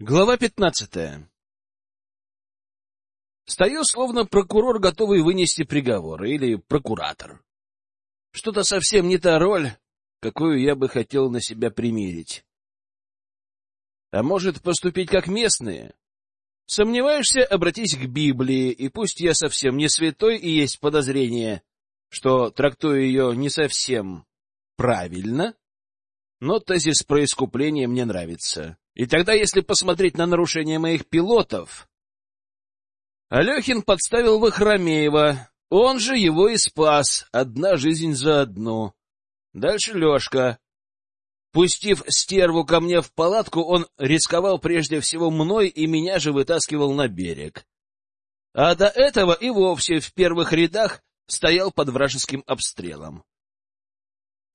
Глава пятнадцатая Стою, словно прокурор, готовый вынести приговор, или прокуратор. Что-то совсем не та роль, какую я бы хотел на себя примерить. А может, поступить как местные? Сомневаешься, обратись к Библии, и пусть я совсем не святой и есть подозрение, что трактую ее не совсем правильно, но тезис про искупление мне нравится. И тогда, если посмотреть на нарушение моих пилотов... Алехин подставил Вахромеева, он же его и спас, одна жизнь за одну. Дальше Лешка. Пустив стерву ко мне в палатку, он рисковал прежде всего мной и меня же вытаскивал на берег. А до этого и вовсе в первых рядах стоял под вражеским обстрелом.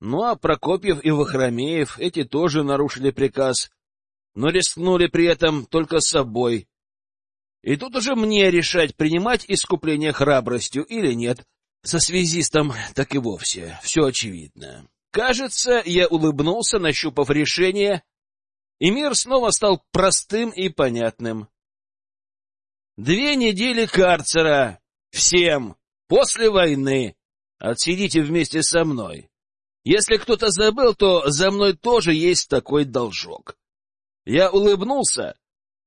Ну а Прокопьев и Вахромеев эти тоже нарушили приказ, но рискнули при этом только собой. И тут уже мне решать, принимать искупление храбростью или нет. Со связистом так и вовсе все очевидно. Кажется, я улыбнулся, нащупав решение, и мир снова стал простым и понятным. Две недели карцера. Всем. После войны. Отсидите вместе со мной. Если кто-то забыл, то за мной тоже есть такой должок. Я улыбнулся,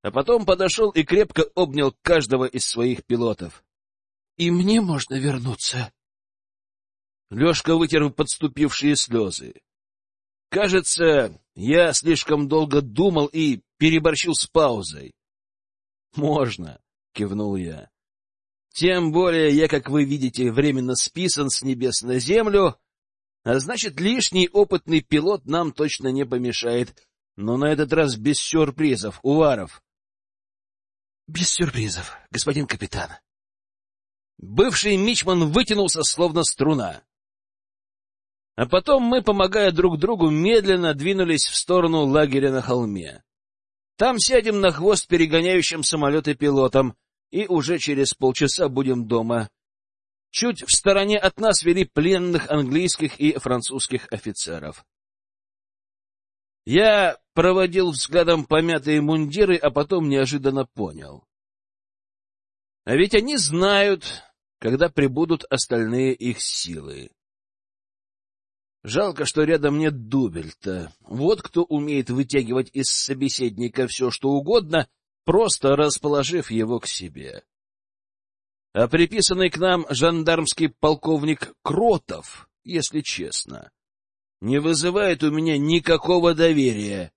а потом подошел и крепко обнял каждого из своих пилотов. — И мне можно вернуться? Лешка вытер подступившие слезы. Кажется, я слишком долго думал и переборщил с паузой. — Можно, — кивнул я. — Тем более я, как вы видите, временно списан с небес на землю, а значит, лишний опытный пилот нам точно не помешает, но на этот раз без сюрпризов, Уваров. — Без сюрпризов, господин капитан. Бывший мичман вытянулся, словно струна. А потом мы, помогая друг другу, медленно двинулись в сторону лагеря на холме. Там сядем на хвост перегоняющим самолеты пилотам, и уже через полчаса будем дома, Чуть в стороне от нас вели пленных английских и французских офицеров. Я проводил взглядом помятые мундиры, а потом неожиданно понял. А ведь они знают, когда прибудут остальные их силы. Жалко, что рядом нет Дубельта. Вот кто умеет вытягивать из собеседника все, что угодно, просто расположив его к себе а приписанный к нам жандармский полковник Кротов, если честно, не вызывает у меня никакого доверия.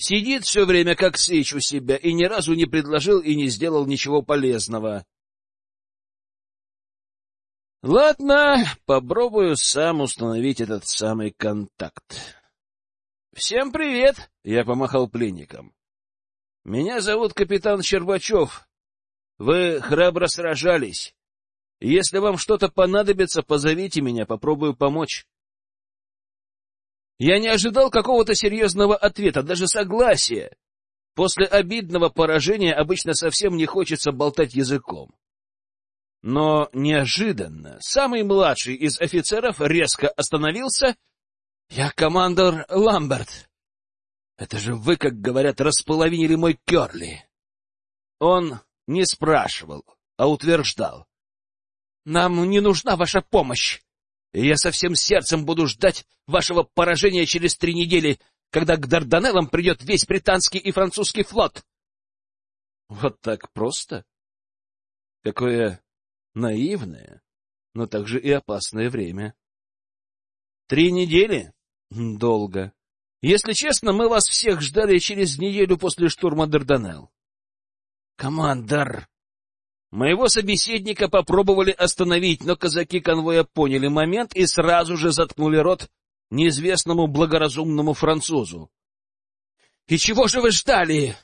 Сидит все время как сыч у себя и ни разу не предложил и не сделал ничего полезного. Ладно, попробую сам установить этот самый контакт. Всем привет, я помахал пленникам. Меня зовут капитан Щербачев, вы храбро сражались. Если вам что-то понадобится, позовите меня, попробую помочь. Я не ожидал какого-то серьезного ответа, даже согласия. После обидного поражения обычно совсем не хочется болтать языком. Но неожиданно самый младший из офицеров резко остановился. — Я командор Ламберт. Это же вы, как говорят, располовинили мой Керли. Он не спрашивал, а утверждал. «Нам не нужна ваша помощь, и я со всем сердцем буду ждать вашего поражения через три недели, когда к Дарданеллам придет весь британский и французский флот». Вот так просто? Какое наивное, но также и опасное время. Три недели? Долго. Если честно, мы вас всех ждали через неделю после штурма Дарданелл. «Командор!» Моего собеседника попробовали остановить, но казаки конвоя поняли момент и сразу же заткнули рот неизвестному благоразумному французу. «И чего же вы ждали?»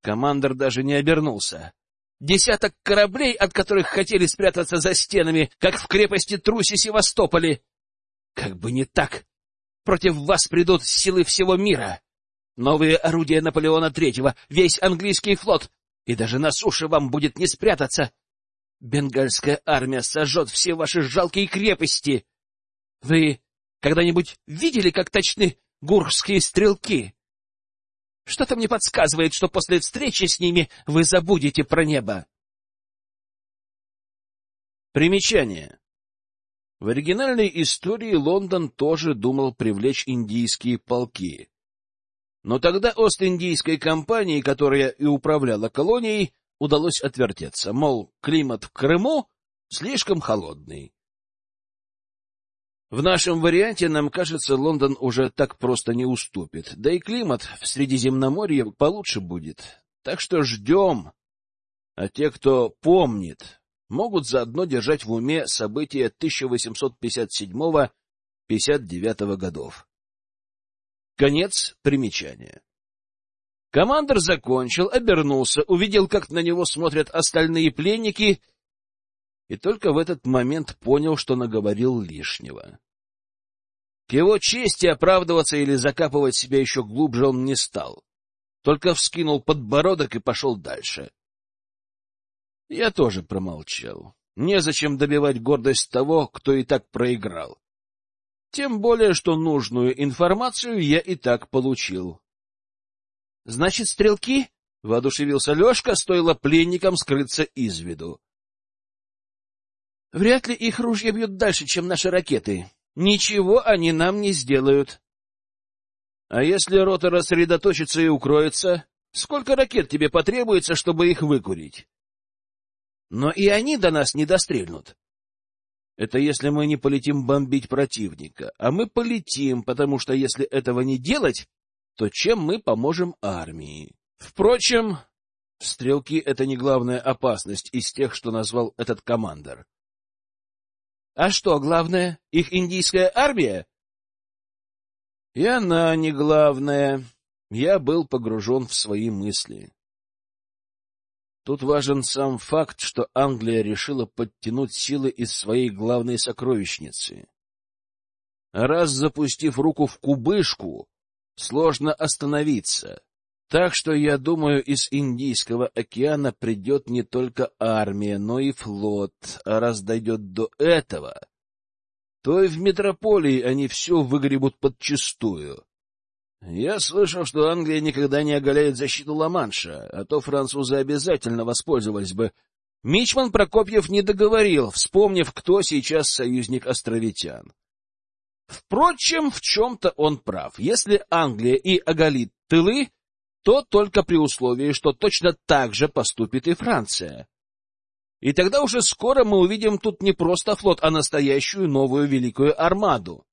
Командор даже не обернулся. Десяток кораблей, от которых хотели спрятаться за стенами, как в крепости Труси Севастополе. Как бы не так. Против вас придут силы всего мира. Новые орудия Наполеона Третьего, весь английский флот, и даже на суше вам будет не спрятаться. Бенгальская армия сожжет все ваши жалкие крепости. Вы когда-нибудь видели, как точны гурские стрелки? Что-то мне подсказывает, что после встречи с ними вы забудете про небо. Примечание. В оригинальной истории Лондон тоже думал привлечь индийские полки. Но тогда Ост-Индийской компании, которая и управляла колонией, удалось отвертеться, мол, климат в Крыму слишком холодный. В нашем варианте, нам кажется, Лондон уже так просто не уступит, да и климат в Средиземноморье получше будет. Так что ждем. А те, кто помнит, могут заодно держать в уме события 1857-59 годов. Конец примечания. Командор закончил, обернулся, увидел, как на него смотрят остальные пленники, и только в этот момент понял, что наговорил лишнего. К его чести оправдываться или закапывать себя еще глубже он не стал, только вскинул подбородок и пошел дальше. Я тоже промолчал. Незачем добивать гордость того, кто и так проиграл. Тем более, что нужную информацию я и так получил. — Значит, стрелки? — воодушевился Лешка, стоило пленникам скрыться из виду. — Вряд ли их ружья бьют дальше, чем наши ракеты. Ничего они нам не сделают. — А если рота рассредоточится и укроется? Сколько ракет тебе потребуется, чтобы их выкурить? Но и они до нас не дострельнут. Это если мы не полетим бомбить противника. А мы полетим, потому что если этого не делать, то чем мы поможем армии? Впрочем, стрелки — это не главная опасность из тех, что назвал этот командор. А что главное? Их индийская армия? И она не главная. Я был погружен в свои мысли. Тут важен сам факт, что Англия решила подтянуть силы из своей главной сокровищницы. раз запустив руку в кубышку, сложно остановиться. Так что, я думаю, из Индийского океана придет не только армия, но и флот. А раз дойдет до этого, то и в метрополии они все выгребут подчистую. Я слышал, что Англия никогда не оголяет защиту Ла-Манша, а то французы обязательно воспользовались бы. Мичман Прокопьев не договорил, вспомнив, кто сейчас союзник островитян. Впрочем, в чем-то он прав. Если Англия и оголит тылы, то только при условии, что точно так же поступит и Франция. И тогда уже скоро мы увидим тут не просто флот, а настоящую новую великую армаду.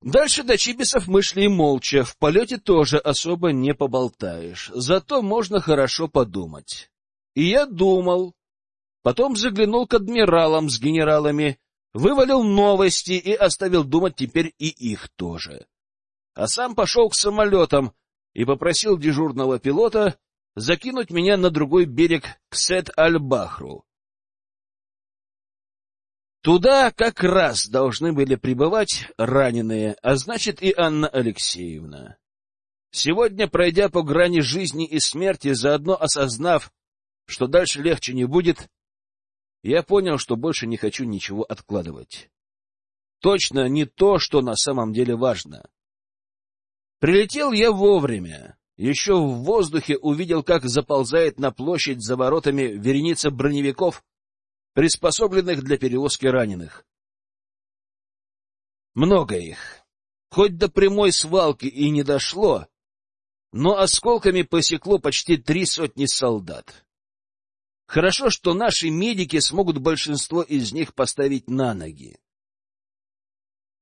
Дальше до Чибисов мы шли молча, в полете тоже особо не поболтаешь, зато можно хорошо подумать. И я думал. Потом заглянул к адмиралам с генералами, вывалил новости и оставил думать теперь и их тоже. А сам пошел к самолетам и попросил дежурного пилота закинуть меня на другой берег к Сет-Аль-Бахру. Туда как раз должны были прибывать раненые, а значит и Анна Алексеевна. Сегодня, пройдя по грани жизни и смерти, заодно осознав, что дальше легче не будет, я понял, что больше не хочу ничего откладывать. Точно не то, что на самом деле важно. Прилетел я вовремя. Еще в воздухе увидел, как заползает на площадь за воротами вереница броневиков приспособленных для перевозки раненых. Много их. Хоть до прямой свалки и не дошло, но осколками посекло почти три сотни солдат. Хорошо, что наши медики смогут большинство из них поставить на ноги.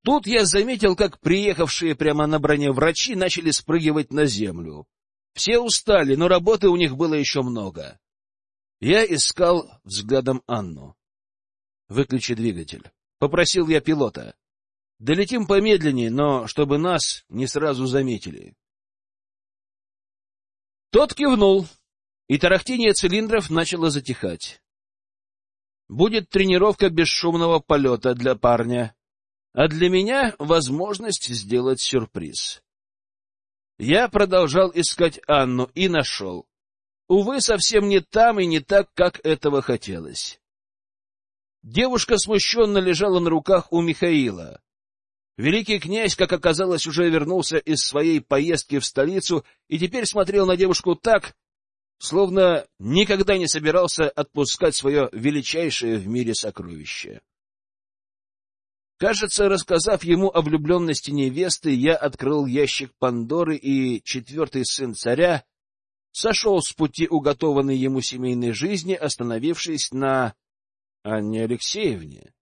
Тут я заметил, как приехавшие прямо на броне врачи начали спрыгивать на землю. Все устали, но работы у них было еще много. Я искал взглядом Анну. «Выключи двигатель», — попросил я пилота. «Долетим помедленнее, но чтобы нас не сразу заметили». Тот кивнул, и тарахтение цилиндров начало затихать. Будет тренировка бесшумного полета для парня, а для меня — возможность сделать сюрприз. Я продолжал искать Анну и нашел. Увы, совсем не там и не так, как этого хотелось. Девушка смущенно лежала на руках у Михаила. Великий князь, как оказалось, уже вернулся из своей поездки в столицу и теперь смотрел на девушку так, словно никогда не собирался отпускать свое величайшее в мире сокровище. Кажется, рассказав ему о влюбленности невесты, я открыл ящик Пандоры, и четвертый сын царя сошел с пути уготованной ему семейной жизни, остановившись на Анне Алексеевне.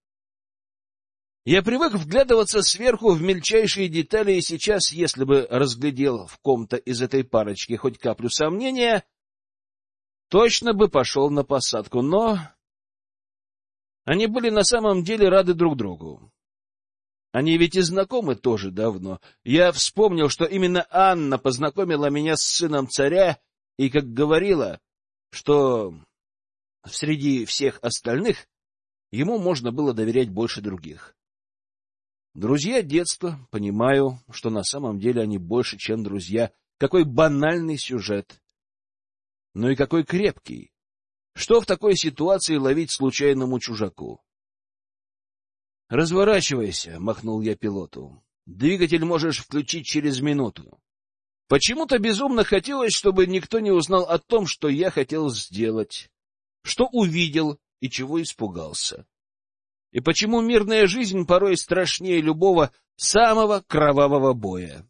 Я привык вглядываться сверху в мельчайшие детали, и сейчас, если бы разглядел в ком-то из этой парочки хоть каплю сомнения, точно бы пошел на посадку, но они были на самом деле рады друг другу. Они ведь и знакомы тоже давно. Я вспомнил, что именно Анна познакомила меня с сыном царя и, как говорила, что среди всех остальных ему можно было доверять больше других. Друзья детства, понимаю, что на самом деле они больше, чем друзья. Какой банальный сюжет. Но и какой крепкий. Что в такой ситуации ловить случайному чужаку? «Разворачивайся», — махнул я пилоту. «Двигатель можешь включить через минуту». Почему-то безумно хотелось, чтобы никто не узнал о том, что я хотел сделать, что увидел и чего испугался. И почему мирная жизнь порой страшнее любого самого кровавого боя.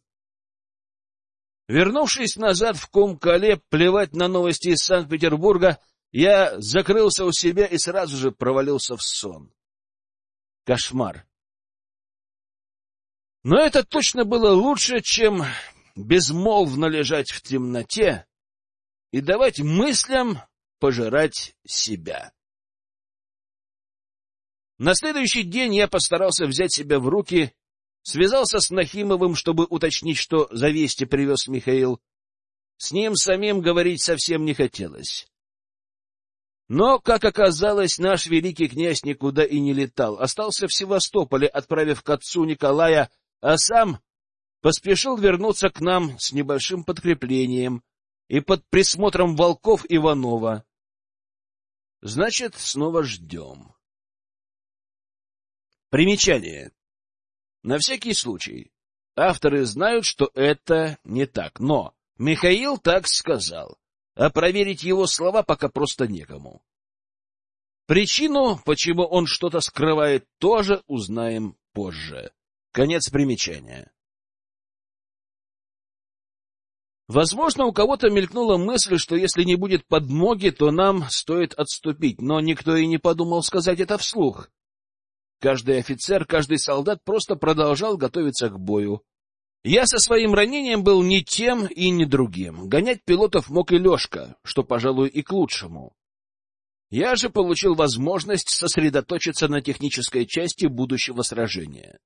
Вернувшись назад в Кумкале, плевать на новости из Санкт-Петербурга, я закрылся у себя и сразу же провалился в сон. Кошмар. Но это точно было лучше, чем безмолвно лежать в темноте и давать мыслям пожирать себя. На следующий день я постарался взять себя в руки, связался с Нахимовым, чтобы уточнить, что за вести привез Михаил. С ним самим говорить совсем не хотелось. Но, как оказалось, наш великий князь никуда и не летал, остался в Севастополе, отправив к отцу Николая, а сам поспешил вернуться к нам с небольшим подкреплением и под присмотром волков Иванова. Значит, снова ждем. Примечание. На всякий случай. Авторы знают, что это не так, но Михаил так сказал а проверить его слова пока просто некому. Причину, почему он что-то скрывает, тоже узнаем позже. Конец примечания. Возможно, у кого-то мелькнула мысль, что если не будет подмоги, то нам стоит отступить, но никто и не подумал сказать это вслух. Каждый офицер, каждый солдат просто продолжал готовиться к бою, я со своим ранением был ни тем и ни другим. Гонять пилотов мог и Лешка, что, пожалуй, и к лучшему. Я же получил возможность сосредоточиться на технической части будущего сражения.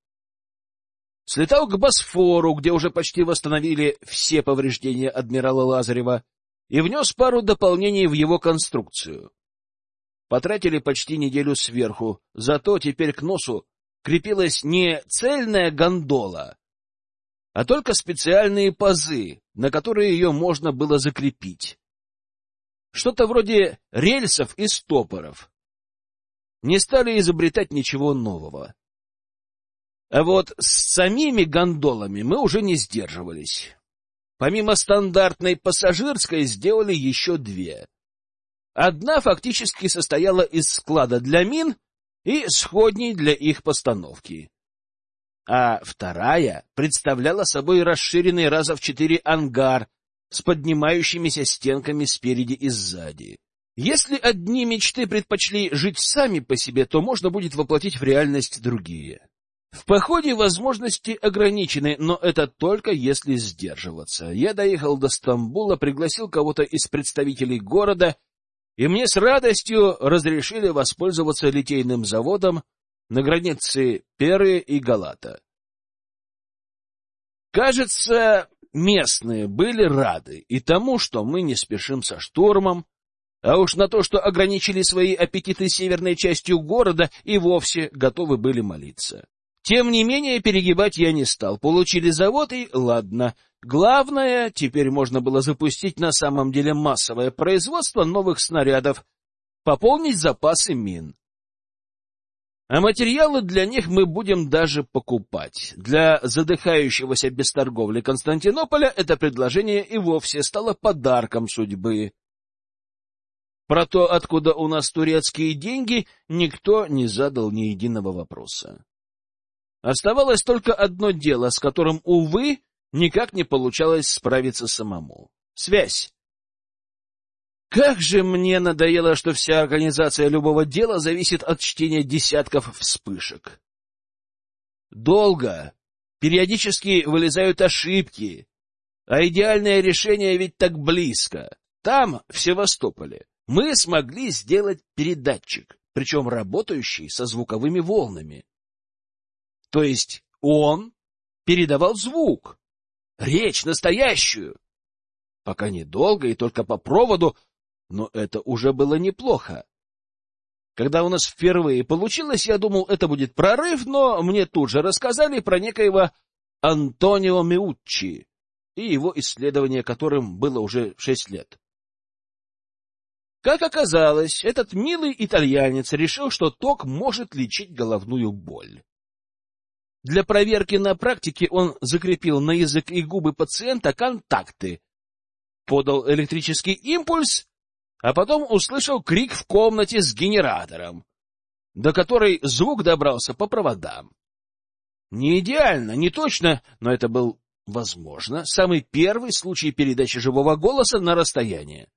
Слетал к Босфору, где уже почти восстановили все повреждения адмирала Лазарева, и внес пару дополнений в его конструкцию. Потратили почти неделю сверху, зато теперь к носу крепилась не цельная гондола, а только специальные пазы, на которые ее можно было закрепить. Что-то вроде рельсов и стопоров. Не стали изобретать ничего нового. А вот с самими гондолами мы уже не сдерживались. Помимо стандартной пассажирской сделали еще две. Одна фактически состояла из склада для мин и сходней для их постановки а вторая представляла собой расширенный раза в четыре ангар с поднимающимися стенками спереди и сзади. Если одни мечты предпочли жить сами по себе, то можно будет воплотить в реальность другие. В походе возможности ограничены, но это только если сдерживаться. Я доехал до Стамбула, пригласил кого-то из представителей города, и мне с радостью разрешили воспользоваться литейным заводом, на границе Перы и Галата. Кажется, местные были рады и тому, что мы не спешим со штурмом, а уж на то, что ограничили свои аппетиты северной частью города, и вовсе готовы были молиться. Тем не менее, перегибать я не стал. Получили завод, и ладно. Главное, теперь можно было запустить на самом деле массовое производство новых снарядов, пополнить запасы мин. А материалы для них мы будем даже покупать. Для задыхающегося без торговли Константинополя это предложение и вовсе стало подарком судьбы. Про то, откуда у нас турецкие деньги, никто не задал ни единого вопроса. Оставалось только одно дело, с которым, увы, никак не получалось справиться самому. Связь. Как же мне надоело, что вся организация любого дела зависит от чтения десятков вспышек. Долго, периодически вылезают ошибки, а идеальное решение ведь так близко. Там, в Севастополе, мы смогли сделать передатчик, причем работающий со звуковыми волнами. То есть он передавал звук, речь настоящую. Пока недолго и только по проводу, но это уже было неплохо. Когда у нас впервые получилось, я думал, это будет прорыв, но мне тут же рассказали про некоего Антонио Меуччи и его исследование которым было уже шесть лет. Как оказалось, этот милый итальянец решил, что ток может лечить головную боль. Для проверки на практике он закрепил на язык и губы пациента контакты, подал электрический импульс а потом услышал крик в комнате с генератором, до которой звук добрался по проводам. Не идеально, не точно, но это был, возможно, самый первый случай передачи живого голоса на расстояние.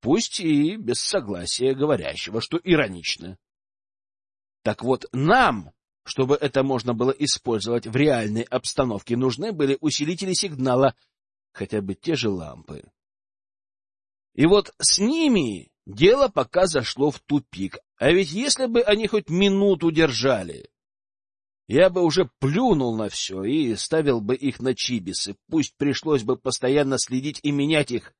Пусть и без согласия говорящего, что иронично. Так вот, нам, чтобы это можно было использовать в реальной обстановке, нужны были усилители сигнала, хотя бы те же лампы. И вот с ними дело пока зашло в тупик. А ведь если бы они хоть минуту держали, я бы уже плюнул на все и ставил бы их на чибисы. Пусть пришлось бы постоянно следить и менять их.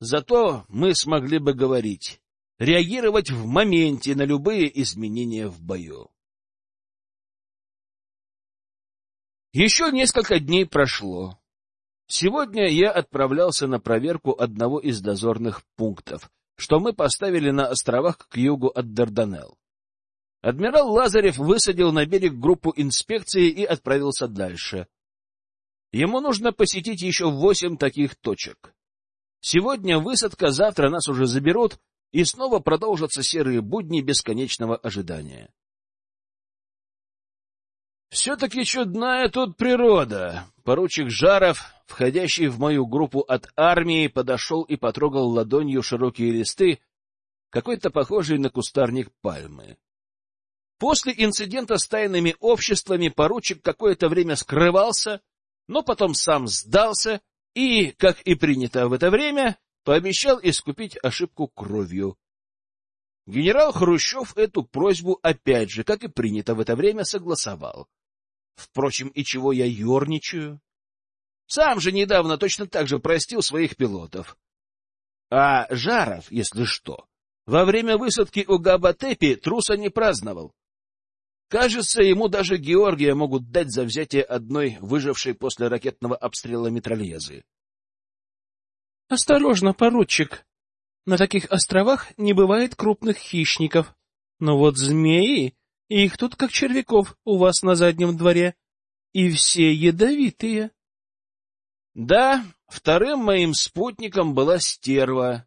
Зато мы смогли бы говорить, реагировать в моменте на любые изменения в бою. Еще несколько дней прошло. Сегодня я отправлялся на проверку одного из дозорных пунктов, что мы поставили на островах к югу от Дарданелл. Адмирал Лазарев высадил на берег группу инспекции и отправился дальше. Ему нужно посетить еще восемь таких точек. Сегодня высадка, завтра нас уже заберут, и снова продолжатся серые будни бесконечного ожидания. Все-таки чудная тут природа. Поручик Жаров, входящий в мою группу от армии, подошел и потрогал ладонью широкие листы, какой-то похожий на кустарник пальмы. После инцидента с тайными обществами поручик какое-то время скрывался, но потом сам сдался и, как и принято в это время, пообещал искупить ошибку кровью. Генерал Хрущев эту просьбу опять же, как и принято в это время, согласовал. Впрочем, и чего я ерничаю? Сам же недавно точно так же простил своих пилотов. А Жаров, если что, во время высадки у Габатепи труса не праздновал. Кажется, ему даже Георгия могут дать за взятие одной выжившей после ракетного обстрела метрольезы. — Осторожно, поручик. На таких островах не бывает крупных хищников. Но вот змеи их тут как червяков у вас на заднем дворе. И все ядовитые. Да, вторым моим спутником была стерва,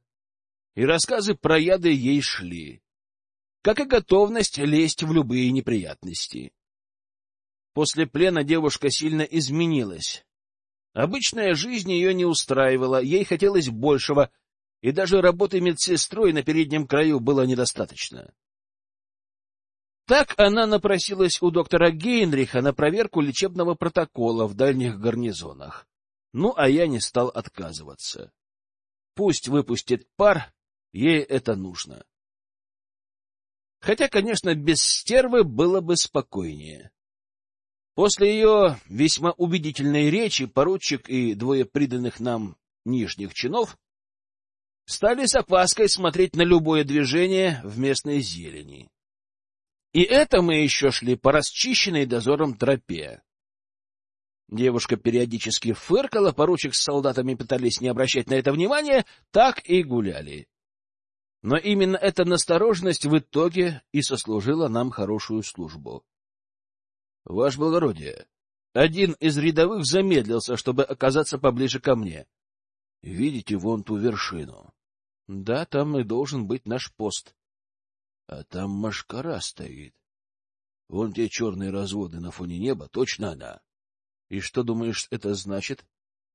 и рассказы про яды ей шли, как и готовность лезть в любые неприятности. После плена девушка сильно изменилась. Обычная жизнь ее не устраивала, ей хотелось большего, и даже работы медсестрой на переднем краю было недостаточно. Так она напросилась у доктора Гейнриха на проверку лечебного протокола в дальних гарнизонах. Ну, а я не стал отказываться. Пусть выпустит пар, ей это нужно. Хотя, конечно, без стервы было бы спокойнее. После ее весьма убедительной речи поручик и двое приданных нам нижних чинов стали с опаской смотреть на любое движение в местной зелени. И это мы еще шли по расчищенной дозором тропе. Девушка периодически фыркала, поручик с солдатами пытались не обращать на это внимания, так и гуляли. Но именно эта настороженность в итоге и сослужила нам хорошую службу. — Ваше благородие, один из рядовых замедлился, чтобы оказаться поближе ко мне. — Видите вон ту вершину? — Да, там и должен быть наш пост. — А там машкара стоит. Вон те черные разводы на фоне неба, точно она. И что, думаешь, это значит?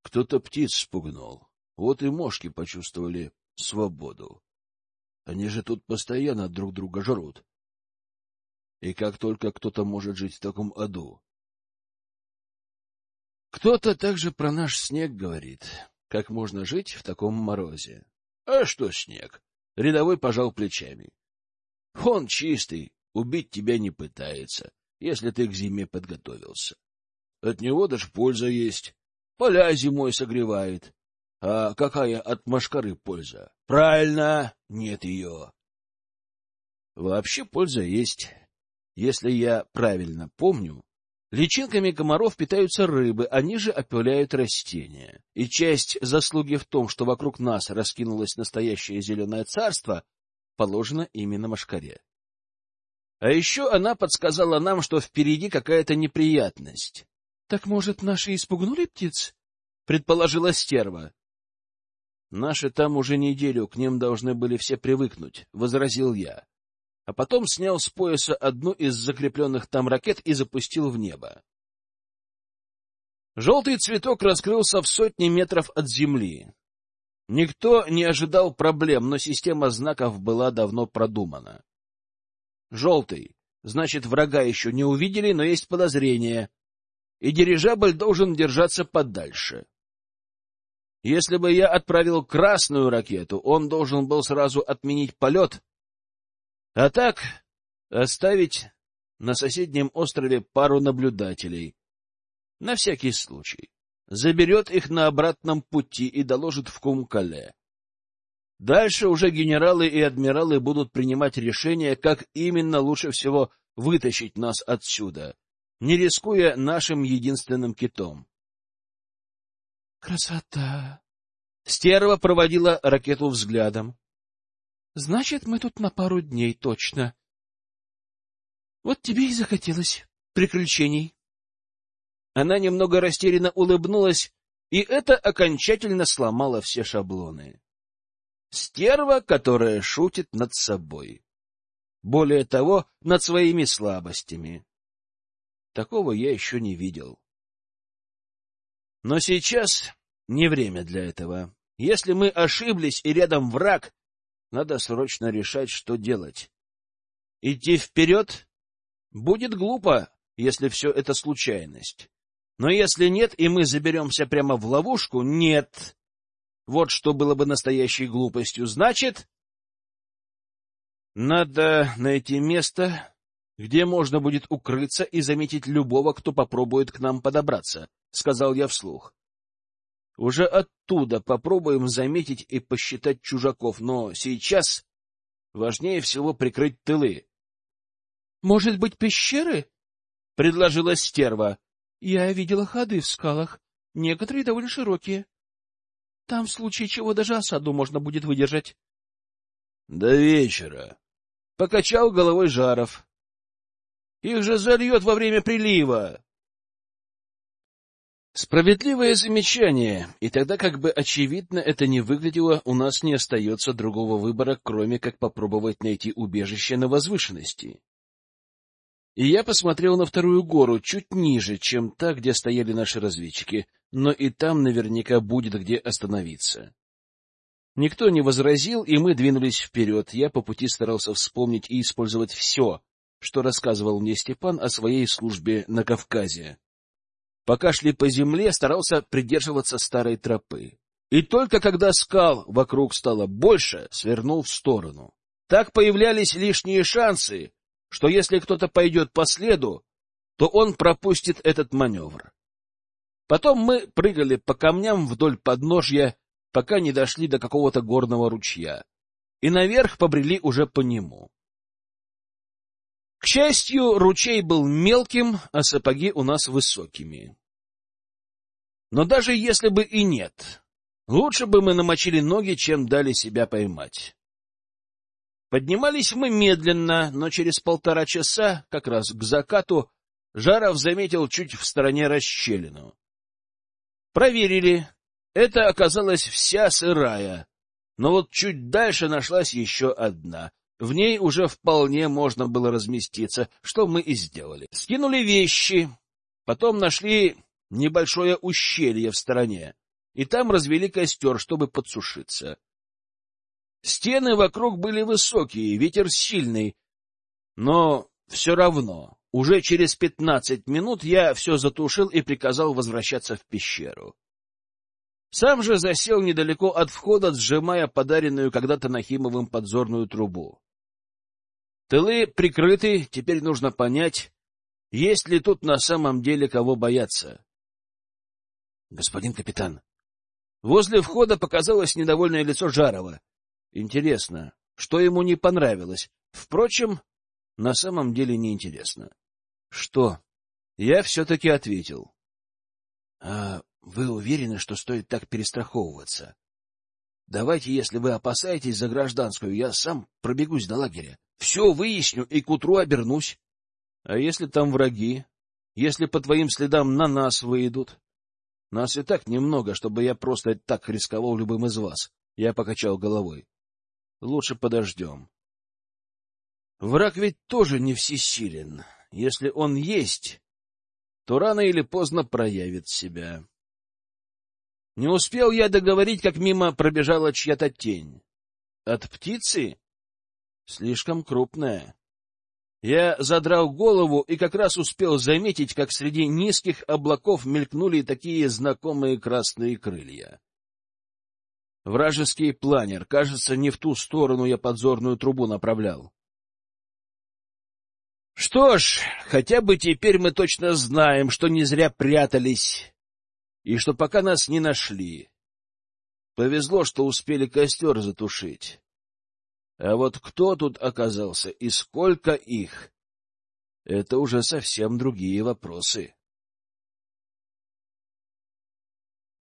Кто-то птиц спугнул. Вот и мошки почувствовали свободу. Они же тут постоянно друг друга жрут. И как только кто-то может жить в таком аду. Кто-то также про наш снег говорит. Как можно жить в таком морозе? А что снег? Рядовой пожал плечами. Он чистый, убить тебя не пытается, если ты к зиме подготовился. От него даже польза есть. Поля зимой согревает. А какая от машкары польза? Правильно, нет ее. Вообще польза есть. Если я правильно помню, личинками комаров питаются рыбы, они же опыляют растения. И часть заслуги в том, что вокруг нас раскинулось настоящее зеленое царство, положена именно машкаре. А еще она подсказала нам, что впереди какая-то неприятность. — Так, может, наши испугнули птиц? — предположила стерва. — Наши там уже неделю, к ним должны были все привыкнуть, — возразил я. А потом снял с пояса одну из закрепленных там ракет и запустил в небо. Желтый цветок раскрылся в сотни метров от земли. Никто не ожидал проблем, но система знаков была давно продумана. Желтый. Значит, врага еще не увидели, но есть подозрение. И дирижабль должен держаться подальше. Если бы я отправил красную ракету, он должен был сразу отменить полет. А так, оставить на соседнем острове пару наблюдателей. На всякий случай. Заберет их на обратном пути и доложит в Кумкале. Дальше уже генералы и адмиралы будут принимать решение, как именно лучше всего вытащить нас отсюда, не рискуя нашим единственным китом. Красота! Стерва проводила ракету взглядом. Значит, мы тут на пару дней точно. Вот тебе и захотелось приключений. Она немного растерянно улыбнулась, и это окончательно сломало все шаблоны. Стерва, которая шутит над собой. Более того, над своими слабостями. Такого я еще не видел. Но сейчас не время для этого. Если мы ошиблись и рядом враг, надо срочно решать, что делать. Идти вперед будет глупо, если все это случайность. Но если нет, и мы заберемся прямо в ловушку, нет. Вот что было бы настоящей глупостью. Значит, надо найти место, где можно будет укрыться и заметить любого, кто попробует к нам подобраться, — сказал я вслух. Уже оттуда попробуем заметить и посчитать чужаков, но сейчас важнее всего прикрыть тылы. — Может быть, пещеры? — предложила стерва. — Я видела ходы в скалах, некоторые довольно широкие. Там в случае чего даже осаду можно будет выдержать. — До вечера. Покачал головой Жаров. — Их же зальет во время прилива. Справедливое замечание, и тогда, как бы очевидно это не выглядело, у нас не остается другого выбора, кроме как попробовать найти убежище на возвышенности. И я посмотрел на вторую гору, чуть ниже, чем та, где стояли наши разведчики, но и там наверняка будет где остановиться. Никто не возразил, и мы двинулись вперед. Я по пути старался вспомнить и использовать все, что рассказывал мне Степан о своей службе на Кавказе. Пока шли по земле, старался придерживаться старой тропы. И только когда скал вокруг стало больше, свернул в сторону. Так появлялись лишние шансы, что если кто-то пойдет по следу, то он пропустит этот маневр. Потом мы прыгали по камням вдоль подножья, пока не дошли до какого-то горного ручья, и наверх побрели уже по нему. К счастью, ручей был мелким, а сапоги у нас высокими. Но даже если бы и нет, лучше бы мы намочили ноги, чем дали себя поймать. Поднимались мы медленно, но через полтора часа, как раз к закату, Жаров заметил чуть в стороне расщелину. Проверили. Это оказалась вся сырая, но вот чуть дальше нашлась еще одна. В ней уже вполне можно было разместиться, что мы и сделали. Скинули вещи, потом нашли небольшое ущелье в стороне, и там развели костер, чтобы подсушиться. Стены вокруг были высокие, ветер сильный, но все равно уже через пятнадцать минут я все затушил и приказал возвращаться в пещеру. Сам же засел недалеко от входа, сжимая подаренную когда-то Нахимовым подзорную трубу. Тылы прикрыты, теперь нужно понять, есть ли тут на самом деле кого бояться. — Господин капитан, возле входа показалось недовольное лицо Жарова. Интересно, что ему не понравилось? Впрочем, на самом деле неинтересно. Что? Я все-таки ответил. — А вы уверены, что стоит так перестраховываться? Давайте, если вы опасаетесь за гражданскую, я сам пробегусь до лагеря. Все выясню и к утру обернусь. А если там враги? Если по твоим следам на нас выйдут? Нас и так немного, чтобы я просто так рисковал любым из вас. Я покачал головой. Лучше подождем. Враг ведь тоже не всесилен. Если он есть, то рано или поздно проявит себя. Не успел я договорить, как мимо пробежала чья-то тень. От птицы? Слишком крупная. Я задрал голову и как раз успел заметить, как среди низких облаков мелькнули такие знакомые красные крылья. Вражеский планер. Кажется, не в ту сторону я подзорную трубу направлял. Что ж, хотя бы теперь мы точно знаем, что не зря прятались, и что пока нас не нашли. Повезло, что успели костер затушить. А вот кто тут оказался и сколько их — это уже совсем другие вопросы.